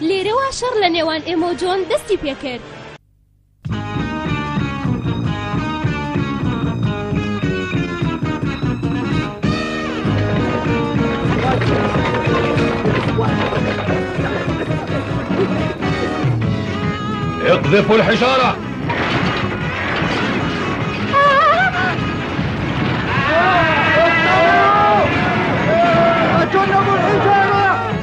لێرەوە شەڕ لە نێوان ئێمە و جۆن دەستی پێ کرد. اقذفوا الحجارة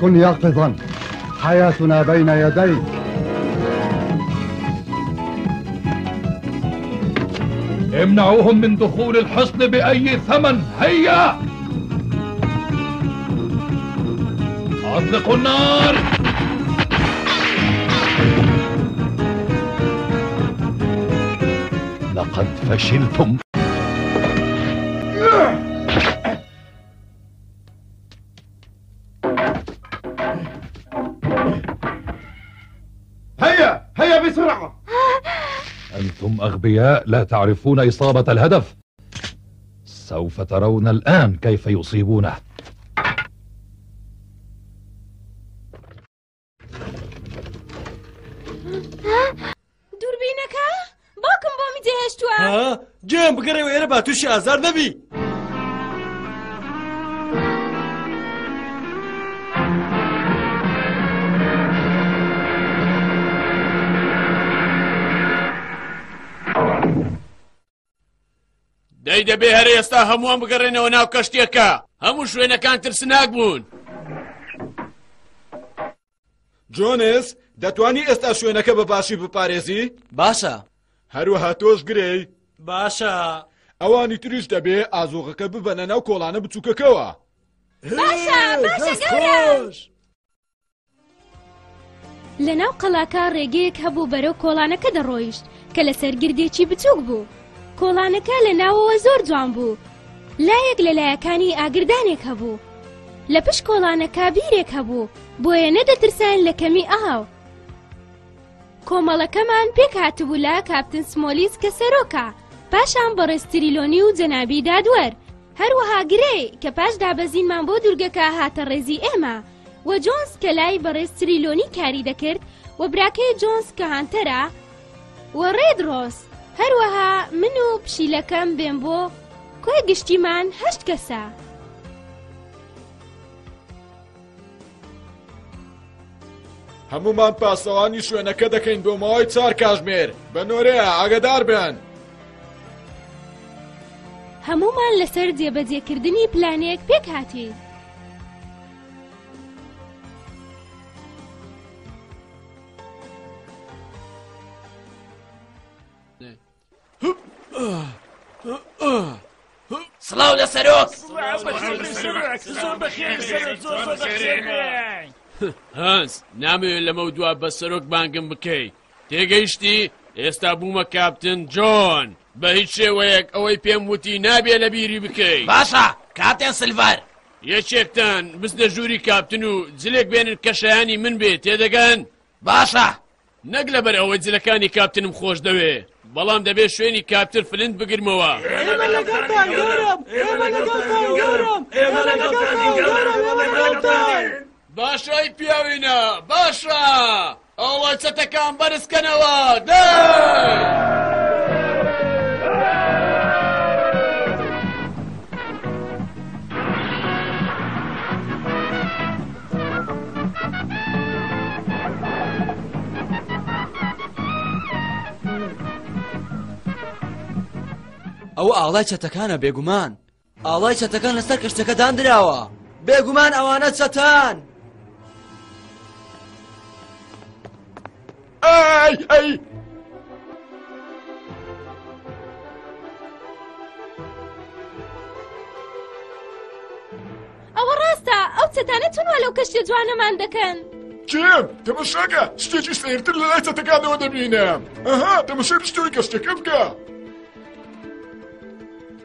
كن يقظا حياتنا بين يديك امنعوهم من دخول الحصن بأي ثمن هيا أطلقوا النار لقد فشلتم هيا هيا بسرعة أنتم أغبياء لا تعرفون إصابة الهدف سوف ترون الآن كيف يصيبونه دووربینەکە باوکم بۆ می جێهێشتووە جێم بگەڕێەوە ئێرە با تووشی ئازار نەبی دەی دەبێ هەر ئێستا هەمووان بگەڕێنەوە ناو کەشتێکە هەموو شوێنەکان ترسناک بوون جۆنس دەتوانی ئێستا شوێنەکە بە باشی بپارێزی باشە هەروەها تۆش گرێی باشە ئەوانی تریش دەبێ ئازۆغەکە ببەنە ناو کۆڵانە بچووکەکەەوە باشە باشە گەورە. لە ناو قەلاکە ڕێگەیەک هەبوو بەرەو کۆڵانەکە دەڕۆیشت کە لەسەر گردێکی بچووک بوو کۆڵانەکە لە ناوەوە زۆر جوان بوو لایەک لە لایەکانی ئاگردانێک هەبوو لە پشت کۆڵانەکە بیرێک هەبوو بۆیە نەدەترسان لە کەمی ئاو کۆمەڵەکەمان پێک هاتبوو لە کاپتن سمۆلیس کە سەرۆکە پاشان بەڕێستریلۆنی و جەنابی دادوەر هەروەها گرەی کە پاش دابەزینمان بۆ دورگەکە هاتە ڕێزی ئێمە و جۆنس کە لای بەڕێز تریلۆنی کاری دەکرد و براکەی جۆنس کە هانتەرە و ڕێد ڕۆس هەروەها من و پشیلەکەم بێن بۆ کۆی گشتیمان هەشت کەسە. هەموومان پاسەوانی شوێنەکە دەکەین بۆ ماوەی چار کاژمێر بە نۆرەیە ئاگدار بن هەموومان لەسەر جێبەجێکردنی پلانێک پێک هاتین سڵاو لە سەرۆک هەنس نامەوێت لەمە دوا بە سەرۆک بانگم بکەی تێگەیشتی ئێستا بوومە کاپتن جۆن بە هیچ شێوەیەک ئەوەی پێم وتی نابێ لە بیری بکەی باشە کاتێن سلڤەر یەکێکتان بستە ژووری کاپتن و جلێک بێنن کە شایانی من بێ تێدەگەن باشە نەک لەبەر ئەوەی جلەکانی کاپتنم خۆشدەوێ بەڵام دەبێ شوێنی کاپتر فلنت بگرمەوە. ئێمە لەگەڵتان گەورەم ئێمە لەگەڵتان گەورەم ئێمە لەگەڵتان گەورەم ئێمە لەگەڵتان. باشە ئەی پیاوینە باشە ئەوە چەتەکان بەرزکەنەوە دەی. ئەوە ئاڵای چەتەکانە بێگومان ئاڵای چەتەکان لەسەر کەشتەکە دانراوە بێگومان ئەوانە چەتان ئای ئەی. ئەوە ڕاستە ئەو چەتانە چون وا لەو کەشتە جوانەمان دەکەن کێم تەمەشاکە شتێکی سەیرتر لە لای چەتەکانەوە دەبینم ئەها تەمەشای پشتەوەی کەشتەکە بکە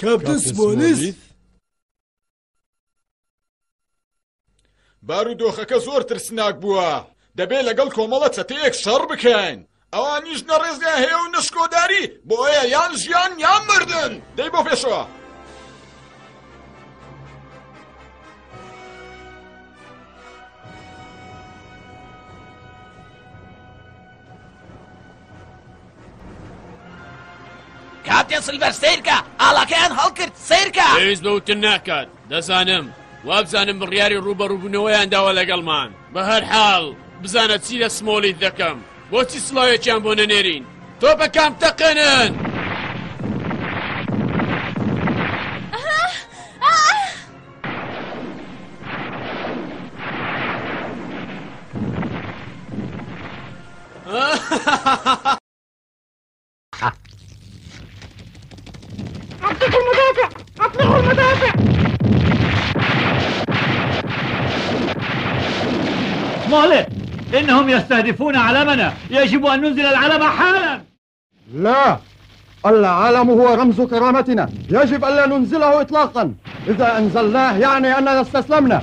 کاپتن سمۆلیس بارودۆخەکە زۆر ترسناک بووە دەبێت لەگەڵ کۆمەڵە چەتەیەک شەڕ بکەین ئەوانیش نە ڕێزیان هەیە و نە شکۆداری بۆیە یان ژیان یان مردن دەی بۆ پێشەوە کاتێ سلڤەر سیرکە ئاڵاکەیان هەڵکرد سیرکە پێویست بە وتن ناکات دەزانم، وابزانم بڕیاری ڕووبەڕووبوونەوەیان داوە لەگەڵمان. بە هەر حاڵ، بزانە چی لە سمۆلیت دەکەم. بۆچی سڵاوێکیان بۆ نەنێرین؟ تۆپەکان بتەقێنن! ha! اطلقوا المدافع اطلقوا المدافع مالك انهم يستهدفون علمنا يجب ان ننزل العلم حالا لا العلم هو رمز كرامتنا يجب ألا ننزله إطلاقا إذا أنزلناه يعني أننا استسلمنا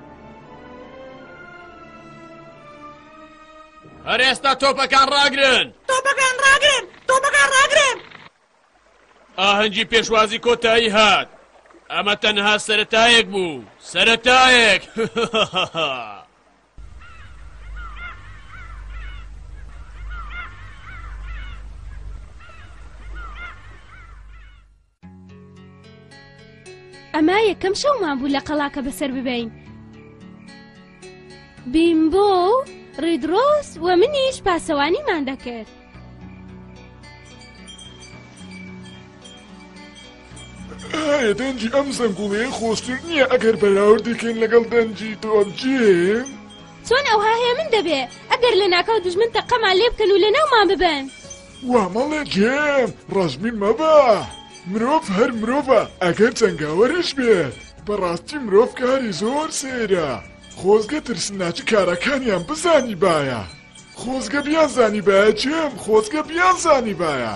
هەرێستا تۆپەکان ڕاگرن تۆپەکان ڕاگرن تۆپەکان ڕاگرن ئاهەنگی پێشوازی کۆتایی هات ئەمە تەنها سەتایەک بوو سەتایەک ئەمە یەکەم شەومان بوو لە قەڵاکە بەسەر ببین بیمبۆ و ڕیدرۆس و منیش پاسەوانیمان دەکرد ئایا دەنجی ئەم زەنگوڵەیە خۆشتر نییە ئەگەر بەراوردیکەین لەگەڵ دەنجی تۆجین چۆن ئەوها هەیە من دەبێ ئەگەر لە ناکاو دژمن تەقەمان لێ بکەن و لە ناومان ببن. وا مەڵێ جیم، ڕەشبین مەبە. مرۆڤ هەر مرۆڤە ئەگەر جەنگاوەریش بێت. بەڕاستی مرۆڤ کاری زۆر سەیرە. خۆزگە ترسناکی کارەکانیان بزانیبایە. خۆزگە بیانزانیبایە جیم، خۆزگە بیانزانیبایە.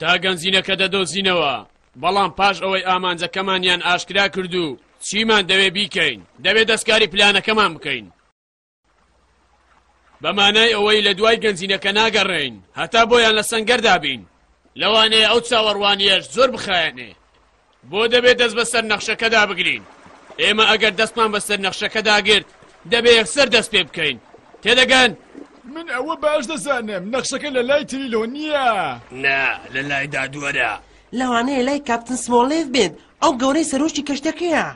تا گەنجینەکە دەدۆزینەوە بەڵام پاش ئەوەی ئامانجەکەمانیان ئاشکرا کرد و چیمان دەوێت بیکەین، دەبێت دەستکاری پلانەکەمان بکەین، بە مانای ئەوەی لە دوای گەنجینەکە ناگەڕێین هەتا بۆیان لە سەنگەردا بین. لەوانەیە ئەو چاوەڕوانییەش زۆر بخایەنێ. بۆ دەبێت دەست بەسەر نەخشەکەدا بگرین؟ ئێمە ئەگەر دەستمان بەسەر نەخشەکەدا گرت، دەبێت یەکسەر دەست پێ بکەین. تێدەگەن؟ من ئەوە باش دەزانم، نەخشەکە لە لای تریلۆ نییە. نا، لە لای دادوەرە. لەوانەیە لای کاپتن سمۆڵێڤ بێت، ئەو گەورەی سەرۆکی کەشتەکەیە.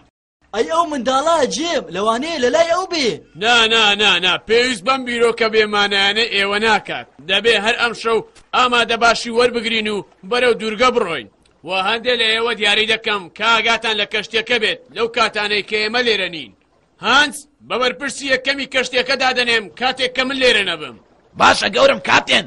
ئەی ئەو منداڵە، جیم، لەوانەیە لەلای ئەو بێ. نا، نا، نا، نا، پێویست بەم بیرۆکە بێ مانایانەی ئێوە ناکات. دەبێ هەر ئەمشەو ئامادەباشی وەربگرین و بەرەو دوورگە بڕۆین. وە هەندێ لە ئێوە دیاری دەکەم کە ئاگاتان لە کەشتیەکە بێت لەو کاتانەی کە ئێمە لێرە نین. هانز، بە بەرپرسی یەکەمی کەشتیەکە دادەنێم کاتێک کە من لێرە نەبم. باشە گەورەم کاپتن،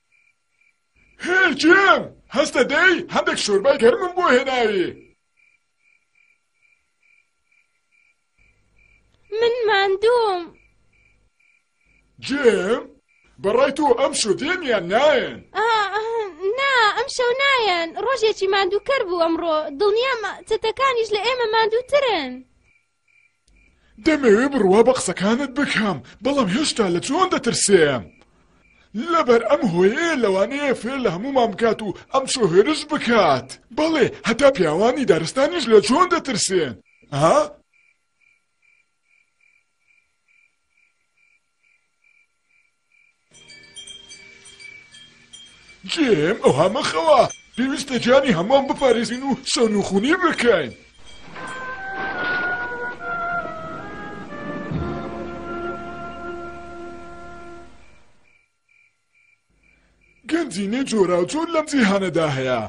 هێ گیان، هەستە دەی هەندێک شۆربای گەرمم بۆ هێناوی. من ماندووم. جێم، بەڕای تۆ ئەمشۆ دێن یان نایەن؟ نا ئەمشەو نایەن، ڕۆژێکی ماندووکەر بوو ئەمڕۆ، دڵنیام چەتەکانیش لە ئێمە ماندووترن. دەمەوێ بڕوا بە قسەکانت بکەم بەڵام هێشتا لە جۆن دەترسێم لەبەر ئەم هۆیەیە لەوانەیە فێر لە هەمومان بکات و ئەم شۆهێرش بکات بەڵێ هەتا پیاوانی دارستانیش لە جۆن دەترسێن ها جیم ئەوها مەخەوە پێویستە جانی هەمووان بپارێزین و سەون و خونی بکەین. گەنجینەی جۆرا و جۆر لەم جیهانەدا هەیە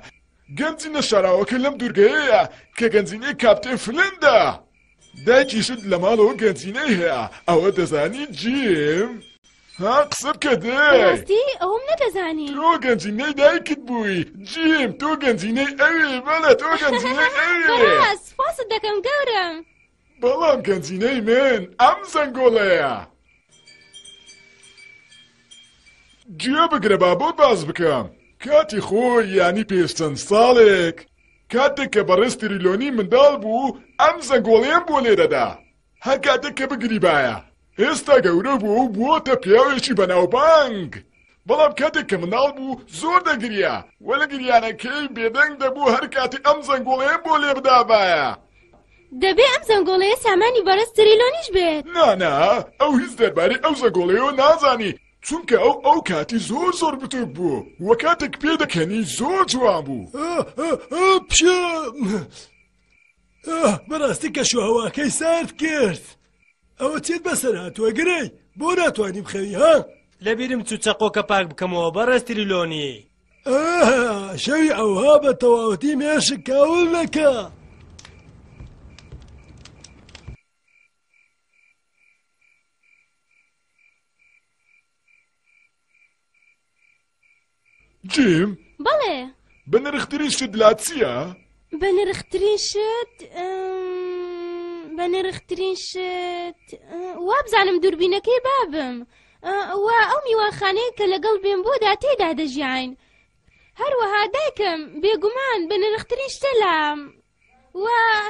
گەنجینە شاراوەکە لەم دوورگەیەیە کە گەنجینەی کاپتێن فلندە دایکیشت لە ماڵەوە گەنجینەی هەیە ئەوە دەزانی جیم؟ ها قسە بکە دەی. بەڕاستی ئەوەم نەدەزانی. تۆ گەنجینەی دایکت بووی جیم تۆ گەنجینەی ئەوی بەڵێ تۆ گەنجینەی ئەوی. بەڕاست سوپاست دەکەم گەورەم. بەڵام گەنجینەی من ئەم زەنگۆڵەیە. گوێ بگرە با بۆت باس بکەم کاتی خۆی یانی پێش چەند ساڵێک. کاتێک کە بەڕێز تریلۆنی منداڵ بوو ئەم زەنگۆڵەیەم بۆ لێ دەدا هەر کاتێک کە بگریبایە. ئێستا گەورە بووە و بووەتە پیاوێکی بەناوبانگ، بەڵام کاتێک کە منداڵ بوو زۆر دەگریا و لە گریانەکەی بێدەنگ دەبوو هەر کاتێ ئەم زەنگۆڵەیەم بۆ لێ بدابایە. دەبێ ئەم زەنگۆڵەیە سامانی بەڕێز تریلۆنیش بێت. نا نا، ئەو هیچ دەربارەی ئەو زەنگۆڵەیەوە نازانی. چونکە ئەو ئەو کاتی زۆر زۆر بتوک بوو وە کاتێک پێ دەکەنی زۆر جوان بوو بەڕاستی کەش و هەواکەی سارد کرد ئەوە چێت بەسەر هاتووە گرەی بۆ ناتوانانی بخەوی ها لە بیرم چوو چەقۆکە پاک بکەمەوە بەڕێز تریلۆنی شەوی ئەوها بە تەواوەتی مێشک کاول نەکە. جیم بەڵێ بەنرخترین شت لا چییە؟ بەنرخترین شت بەنرخترین شت وابزانم دووربینەکەی بابم و ئەو میوانخانەیە کە لەگەڵ بێن بۆدا تێدا دەژیاین هەروەها دایکم بێگومان بەنرخترین شتە لام و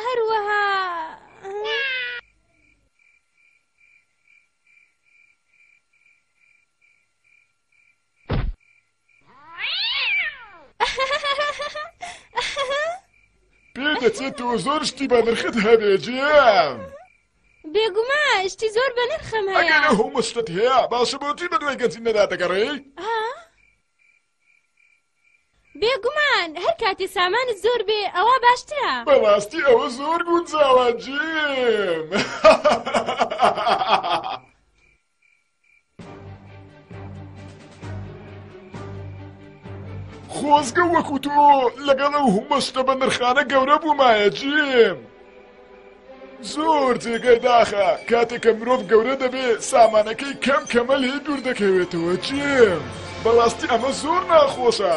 هەروەها پێ دەچێتەوە زۆر شتی بە نرخت هەبێ جیان بێگوما شتی زۆر بە نرخم هەیە هەموو شتت هەیە باشە بۆچی بە دوای گەنجی نەدا دەگەڕێی بێگومان هەر کاتێ سامانت زۆر بێ ئەوا باشترە. بەڕاستی ئەوە زۆر گونجاوە جیم. خۆزگە وەکو تۆ لەگەڵ ئەو هەمە شتە بەنرخانە گەورە بوومایە جیم. زۆر جێگای داخە کاتێک کە مرۆڤ گەورە دەبێ سامانەکەی کەم کەمە لێی دوور دەکەوێتەوە جیم بەڕاستی ئەمە زۆر ناخۆشە.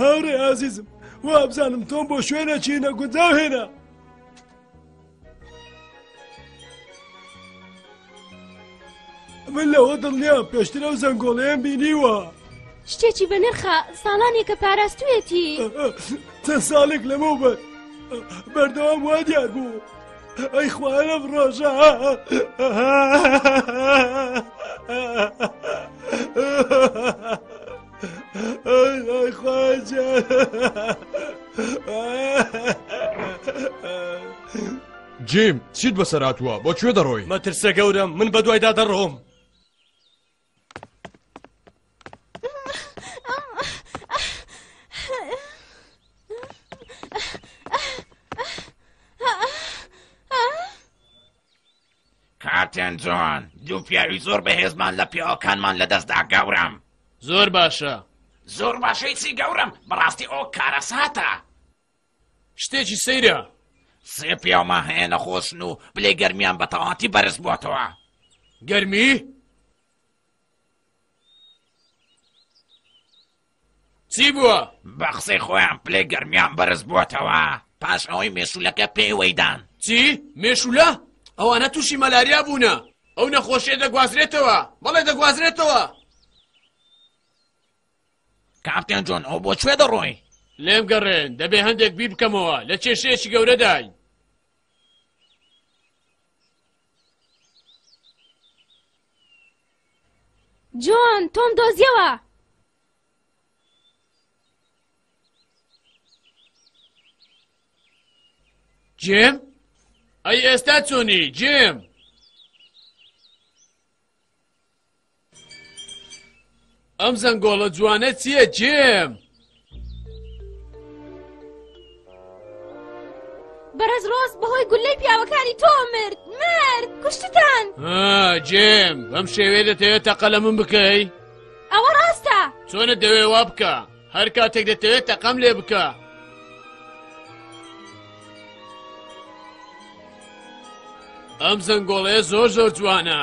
هاوڕێ ئازیزم وابزانم تۆم بۆ شوێنە چینە گونجاو هێنا من لەوە دڵنیا پێشتر ئەو زەنگۆڵەیەم بینیوە شتێکی بە نرخە ساڵانێکە پاراستوێتی چەند ساڵێک لەمە بەر بەردەوام وا دیار بوو ئەی خوالم ڕۆژە ئەی خواجە جیم چیت بەسەراتوە بۆ کوێ دەڕۆی مەترسە گەورم من بە دوایدا دەڕۆم کاپتن جۆن دوو پیاوی زۆر بەهێزمان لە پیاوەکانمان لەدەستدا گەورم زۆر باشە زۆر باشەی چی گەورم بەڕاستی ئەو کارەساتە شتێکی سەیرە سێ پیاومان هەیە نەخۆشن و بلێ گەرمیان بە تەواتی بەرز بووەتەوە گەرمی چی بووە بە قسەی خۆیان پلێ گەرمیان بەرز بووەتەوە پاش ئەوەی مێشولەکە پێوەیدان چی مێشولە ئەوانە تووشی مەلاریا بوونە ئەو نەخۆشیە دەگوازرێتەوە بەڵێ دەگوازرێتەوە کاپتێن جۆن ئەو بۆ کوێ دەڕۆین؟ لێم گەڕێن دەبێ هەندێک بیر بکەمەوە لە کێشەیەکی گەورەداین جۆن تۆم دۆزیەوە جێم ئەی ئێستا چۆنی جێم ئەم زەنگۆڵە جوانە چییە جێم؟ بەڕێز ڕۆز بەهۆی گولەی پیاوەکانی تۆ مرد مرد کوشتتان جێم بەم شێوێ دەتەوێت تەقەلە من بکەی ئەوە ڕاستە چۆنە دەوێ وا بکە هەر کاتێک دەتەوێت تەقەم لێ بکە ئەم زەنگۆڵێ زۆر زۆر جوانە